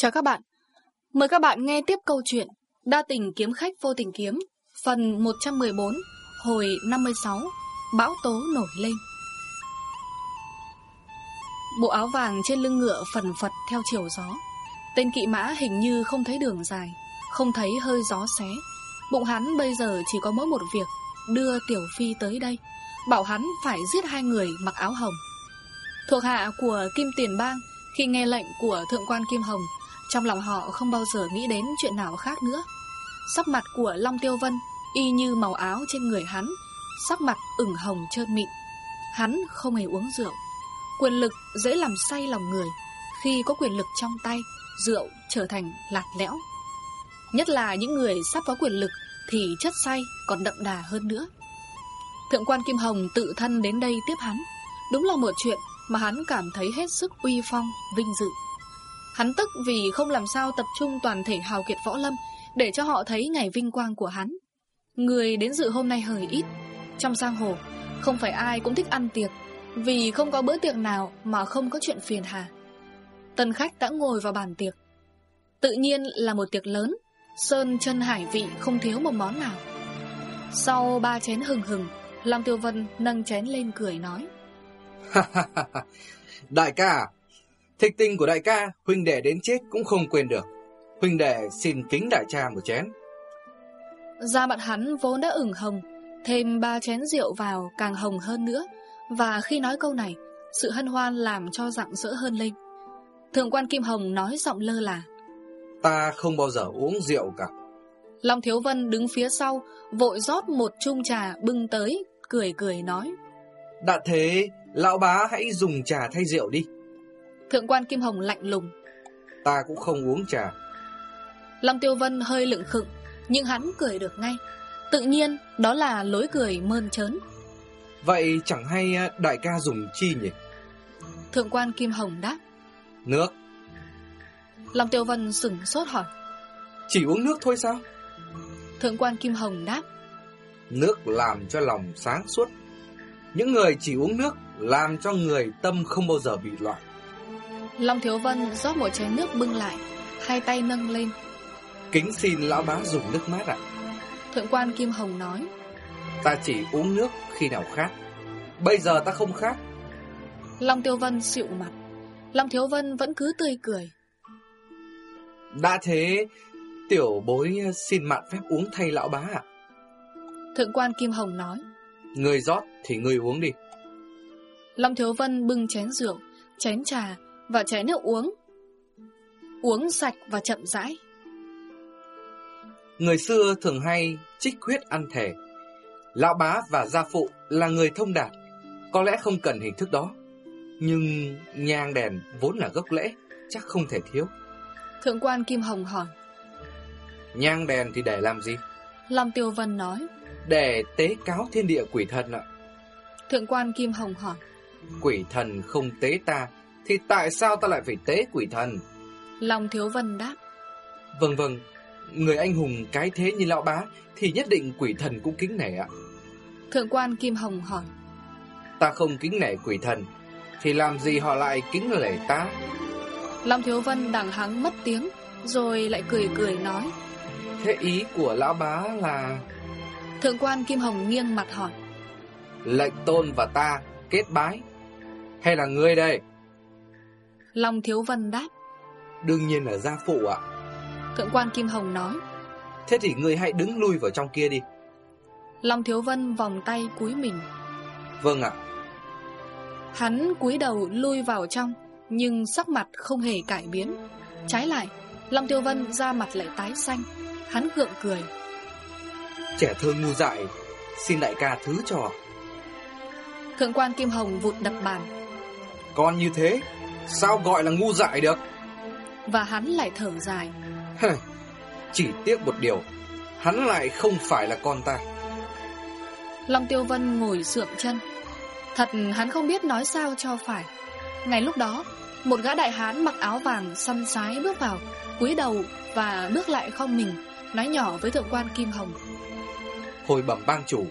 Chào các bạn, mời các bạn nghe tiếp câu chuyện Đa tình kiếm khách vô tình kiếm Phần 114, hồi 56 Bão tố nổi lên. Bộ áo vàng trên lưng ngựa phần phật theo chiều gió. Tên kỵ mã hình như không thấy đường dài Không thấy hơi gió xé. Bụng hắn bây giờ chỉ có mỗi một việc Đưa Tiểu Phi tới đây Bảo hắn phải giết hai người mặc áo hồng. Thuộc hạ của Kim Tiền Bang Khi nghe lệnh của Thượng quan Kim Hồng trong lòng họ không bao giờ nghĩ đến chuyện nào khác nữa. Sắc mặt của Long Tiêu Vân Y như màu áo trên người hắn Sắc mặt ửng hồng trơn mịn. Hắn không hề uống rượu. Quyền lực dễ làm say lòng người Khi có quyền lực trong tay Rượu trở thành lạt lẽo. Nhất là những người sắp có quyền lực Thì chất say còn đậm đà hơn nữa. Thượng quan Kim Hồng tự thân đến đây tiếp hắn. Đúng là một chuyện mà hắn cảm thấy hết sức uy phong, vinh dự. Hắn tức vì không làm sao tập trung toàn thể hào kiệt võ lâm, Để cho họ thấy ngày vinh quang của hắn. Người đến dự hôm nay hời ít. Trong giang hồ, Không phải ai cũng thích ăn tiệc, Vì không có bữa tiệc nào mà không có chuyện phiền hà. Tân khách đã ngồi vào bàn tiệc. Tự nhiên là một tiệc lớn, Sơn chân hải vị không thiếu một món nào. Sau ba chén hừng hừng, Lam Tiêu Vân nâng chén lên cười nói. Đại ca Thích tinh của đại ca Huynh đệ đến chết cũng không quên được. Huynh đệ xin kính đại cha một chén. Da mặt hắn vốn đã ửng hồng Thêm ba chén rượu vào càng hồng hơn nữa. Và khi nói câu này Sự hân hoan làm cho rạng rỡ hơn lên. Thượng quan Kim Hồng nói giọng lơ là. Ta không bao giờ uống rượu cả. Long Thiếu Vân đứng phía sau Vội rót một chung trà bưng tới Cười cười nói. Đã thế Lão bá hãy dùng trà thay rượu đi Thượng quan Kim Hồng lạnh lùng. Ta cũng không uống trà. Long Tiêu Vân hơi lựng khựng Nhưng hắn cười được ngay. Tự nhiên đó là lối cười mơn trớn. Vậy chẳng hay à, đại ca dùng chi nhỉ? Thượng quan Kim Hồng đáp. Nước. Long Tiêu Vân sửng sốt hỏi. Chỉ uống nước thôi sao? Thượng quan Kim Hồng đáp. Nước làm cho lòng sáng suốt. Những người chỉ uống nước Làm cho người tâm không bao giờ bị loạn Long Thiếu Vân rót một chén nước bưng lại Hai tay nâng lên. Kính xin lão bá dùng nước mát ạ. Thượng quan Kim Hồng nói Ta chỉ uống nước khi nào khát. Bây giờ ta không khát. Long Tiêu Vân xịu mặt. Long Thiếu Vân vẫn cứ tươi cười. Đã thế Tiểu bối xin mạn phép uống thay lão bá ạ. Thượng quan Kim Hồng nói Người rót thì người uống đi. Long Thiếu Vân bưng chén rượu Chén trà và chén nước uống. Uống sạch và chậm rãi. Người xưa thường hay trích huyết ăn thể Lão bá và gia phụ là người thông đạt. Có lẽ không cần hình thức đó. Nhưng nhang đèn vốn là gốc lễ Chắc không thể thiếu. Thượng quan Kim Hồng hỏi. Nhang đèn thì để làm gì? Long Tiêu Vân nói. Để tế cáo thiên địa quỷ thần ạ. Thượng quan Kim Hồng hỏi. Quỷ thần không tế ta Thì tại sao ta lại phải tế quỷ thần? Long Thiếu Vân đáp. Vâng vâng. Người anh hùng cái thế như lão bá Thì nhất định quỷ thần cũng kính nể ạ. Thượng quan Kim Hồng hỏi. Ta không kính nể quỷ thần Thì làm gì họ lại kính nể ta? Long Thiếu Vân đằng hắng mất tiếng Rồi lại cười cười nói. Thế ý của lão bá là? Thượng quan Kim Hồng nghiêng mặt hỏi. Lệnh tôn và ta kết bái. Hay là ngươi đây Long Thiếu Vân đáp. Đương nhiên là gia phụ ạ. Thượng quan Kim Hồng nói. Thế thì ngươi hãy đứng lui vào trong kia đi. Long Thiếu Vân vòng tay cúi mình. Vâng ạ. Hắn cúi đầu lui vào trong Nhưng sắc mặt không hề cải biến. Trái lại Long Tiêu Vân ra mặt lại tái xanh. Hắn gượng cười. Trẻ thơ ngu dại Xin đại ca thứ cho. Thượng quan Kim Hồng vụt đập bàn. Con như thế Sao gọi là ngu dại được? Và hắn lại thở dài. Chỉ tiếc một điều Hắn lại không phải là con ta. Long Tiêu Vân ngồi sượm chân. Thật hắn không biết nói sao cho phải. Ngay lúc đó Một gã đại hán mặc áo vàng săn sái bước vào cúi đầu và bước lại không mình Nói nhỏ với thượng quan Kim Hồng. Hồi bẩm bang chủ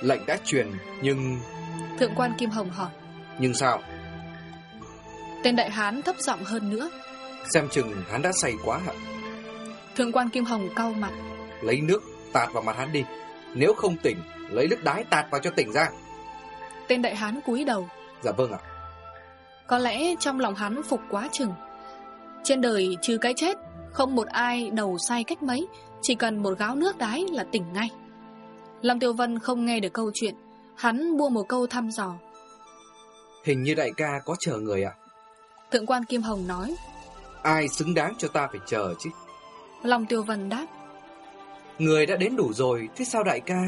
Lệnh đã truyền nhưng Thượng quan Kim Hồng hỏi. Nhưng sao Tên đại hán thấp giọng hơn nữa. Xem chừng hắn đã say quá hả? Thượng quan Kim Hồng cau mặt. Lấy nước tạt vào mặt hắn đi. Nếu không tỉnh Lấy nước đái tạt vào cho tỉnh ra. Tên đại hán cúi đầu. Dạ vâng ạ. Có lẽ trong lòng hắn phục quá chừng. Trên đời trừ cái chết Không một ai đầu say cách mấy. Chỉ cần một gáo nước đái là tỉnh ngay. Lâm Tiêu Vân không nghe được câu chuyện. Hắn buông một câu thăm dò. Hình như đại ca có chờ người ạ Thượng quan Kim Hồng nói. Ai xứng đáng cho ta phải chờ chứ? Long Tiêu Vân đáp. Người đã đến đủ rồi Thế sao đại ca?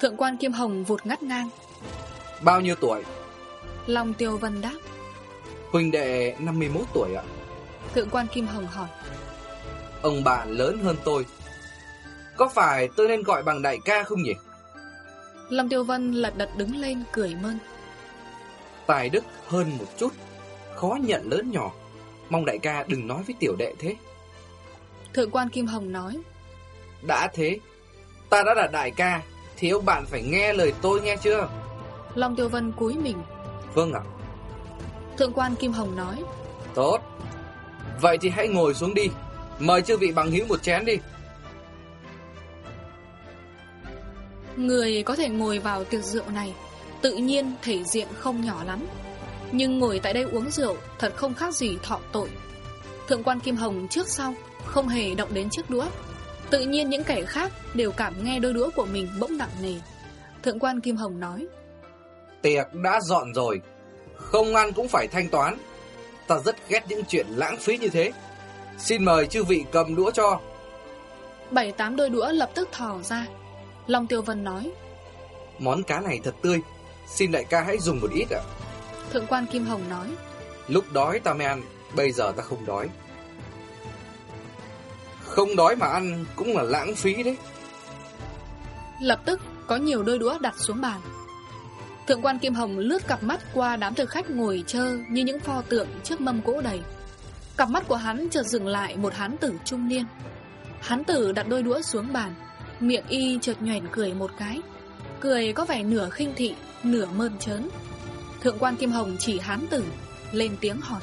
Thượng quan Kim Hồng vụt ngắt ngang. Bao nhiêu tuổi? Long Tiêu Vân đáp. Huỳnh đệ 51 tuổi ạ. Thượng quan Kim Hồng hỏi. Ông bạn lớn hơn tôi. Có phải tôi nên gọi bằng đại ca không nhỉ? Long Tiêu Vân lật đật đứng lên cười mơn. Tài đức hơn một chút Khó nhận lớn nhỏ. Mong đại ca đừng nói với tiểu đệ thế. Thượng quan Kim Hồng nói. Đã thế Ta đã là đại ca Thì ông bạn phải nghe lời tôi nghe chưa? Long Tiêu Vân cúi mình. Vâng ạ. Thượng quan Kim Hồng nói. Tốt. Vậy thì hãy ngồi xuống đi. Mời chư vị bằng hữu một chén đi. Người có thể ngồi vào tiệc rượu này Tự nhiên thể diện không nhỏ lắm Nhưng ngồi tại đây uống rượu Thật không khác gì thọ tội. Thượng quan Kim Hồng trước sau Không hề động đến chiếc đũa. Tự nhiên những kẻ khác đều cảm nghe đôi đũa của mình bỗng nặng nề. Thượng quan Kim Hồng nói Tiệc đã dọn rồi Không ăn cũng phải thanh toán. Ta rất ghét những chuyện lãng phí như thế. Xin mời chư vị cầm đũa cho. Bảy tám đôi đũa lập tức thò ra. Long Tiêu Vân nói Món cá này thật tươi. Xin đại ca hãy dùng một ít ạ Thượng quan Kim Hồng nói Lúc đói ta mới ăn Bây giờ ta không đói Không đói mà ăn cũng là lãng phí đấy Lập tức có nhiều đôi đũa đặt xuống bàn Thượng quan Kim Hồng lướt cặp mắt qua đám thực khách ngồi chơ như những pho tượng trước mâm cỗ đầy. Cặp mắt của hắn chợt dừng lại một hán tử trung niên. Hán tử đặt đôi đũa xuống bàn, miệng y chợt nhoẻn cười một cái. Cười có vẻ nửa khinh thị, nửa mơn trớn. Thượng quan Kim Hồng chỉ hán tử, lên tiếng hỏi.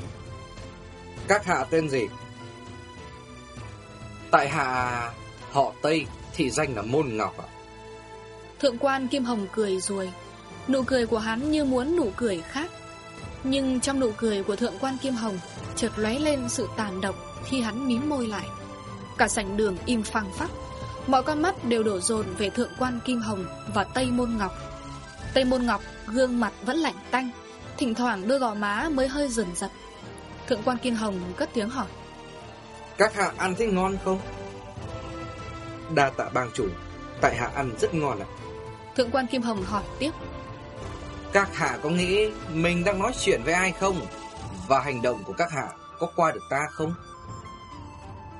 Các hạ tên gì? Tại hạ họ Tây, thị danh là Môn Ngọc ạ. Thượng quan Kim Hồng cười rồi Nụ cười của hắn như muốn nụ cười khác Nhưng trong nụ cười của thượng quan Kim Hồng Chợt lóe lên sự tàn độc Khi hắn mím môi lại Cả sảnh đường im phăng phắc Mọi con mắt đều đổ dồn về thượng quan Kim Hồng Và Tây Môn Ngọc Tây Môn Ngọc gương mặt vẫn lạnh tanh Thỉnh thoảng đôi gò má mới hơi dần dập Thượng quan Kim Hồng cất tiếng hỏi Các hạ ăn thấy ngon không? Đa tạ bang chủ Tại hạ ăn rất ngon ạ Thượng quan Kim Hồng hỏi tiếp Các hạ có nghĩ mình đang nói chuyện với ai không? Và hành động của các hạ có qua được ta không?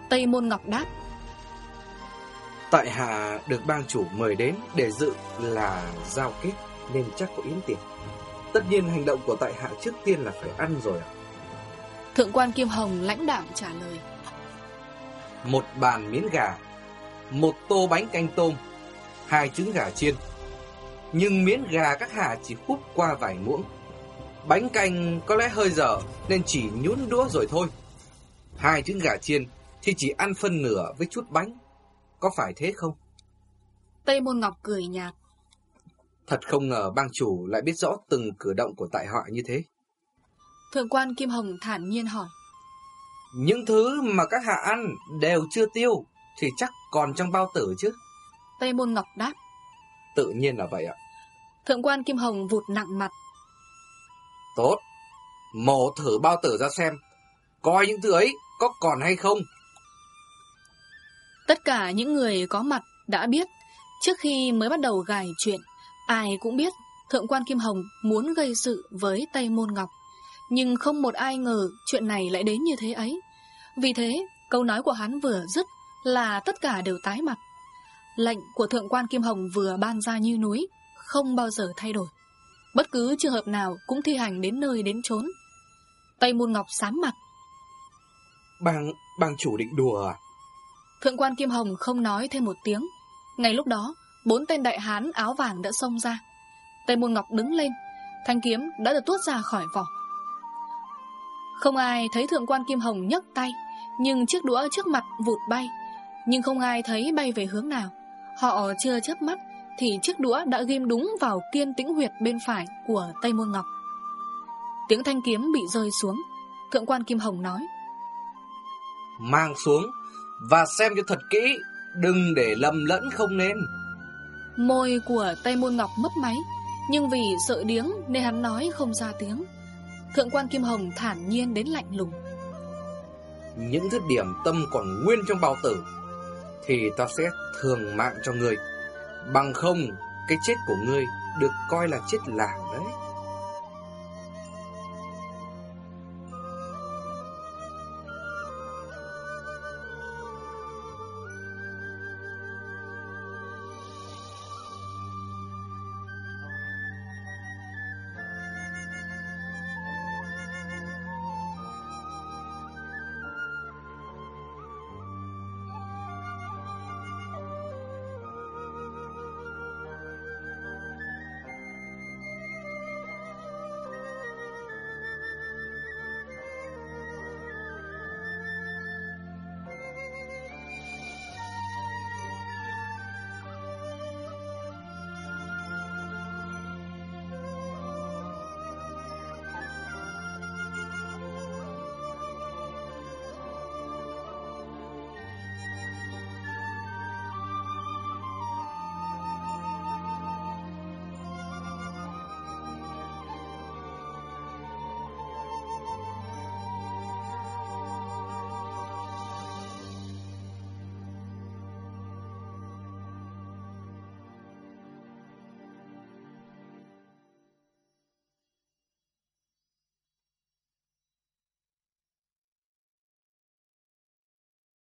Tây Môn Ngọc đáp Tại hạ được bang chủ mời đến để dự là giao kết nên chắc có yến tiệc. Tất nhiên hành động của tại hạ trước tiên là phải ăn rồi ạ. Thượng quan Kim Hồng lãnh đạm trả lời Một bàn miến gà, một tô bánh canh tôm, hai trứng gà chiên. Nhưng miến gà các hạ chỉ hút qua vài muỗng. Bánh canh có lẽ hơi dở nên chỉ nhún đũa rồi thôi. Hai trứng gà chiên thì chỉ ăn phân nửa với chút bánh. Có phải thế không? Tây Môn Ngọc cười nhạt Thật không ngờ bang chủ lại biết rõ từng cử động của tại họ như thế. Thượng quan Kim Hồng thản nhiên hỏi Những thứ mà các hạ ăn đều chưa tiêu thì chắc còn trong bao tử chứ. Tây Môn Ngọc đáp Tự nhiên là vậy ạ. Thượng quan Kim Hồng vụt nặng mặt Tốt. Mổ thử bao tử ra xem. Coi những thứ ấy có còn hay không. Tất cả những người có mặt đã biết Trước khi mới bắt đầu gài chuyện Ai cũng biết Thượng quan Kim Hồng muốn gây sự với Tây Môn Ngọc. Nhưng không một ai ngờ chuyện này lại đến như thế ấy. Vì thế câu nói của hắn vừa dứt là tất cả đều tái mặt. Lệnh của Thượng quan Kim Hồng vừa ban ra như núi Không bao giờ thay đổi. Bất cứ trường hợp nào cũng thi hành đến nơi đến chốn. Tây Môn Ngọc sám mặt. Bang, bang chủ định đùa à? Thượng quan Kim Hồng không nói thêm một tiếng. Ngay lúc đó Bốn tên đại hán áo vàng đã xông ra. Tây Môn Ngọc đứng lên, Thanh kiếm đã được tuốt ra khỏi vỏ. Không ai thấy thượng quan Kim Hồng nhấc tay, Nhưng chiếc đũa trước mặt vụt bay. Nhưng không ai thấy bay về hướng nào. Họ chưa chớp mắt Thì chiếc đũa đã ghim đúng vào kiên tĩnh huyệt bên phải của Tây Môn Ngọc. Tiếng thanh kiếm bị rơi xuống, Thượng quan Kim Hồng nói. Mang xuống Và xem cho thật kỹ, Đừng để lầm lẫn không nên. Môi của Tây Môn Ngọc mất máy, Nhưng vì sợ điếng nên hắn nói không ra tiếng. Thượng quan Kim Hồng thản nhiên đến lạnh lùng. Những thứ điểm tâm còn nguyên trong bào tử, Thì ta sẽ thường mạng cho người Bằng không, Cái chết của ngươi được coi là chết làng đấy.